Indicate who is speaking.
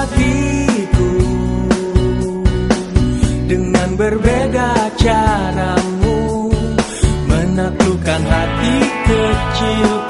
Speaker 1: hatiku dengan berbeda caramu menaklukkan hati kecil.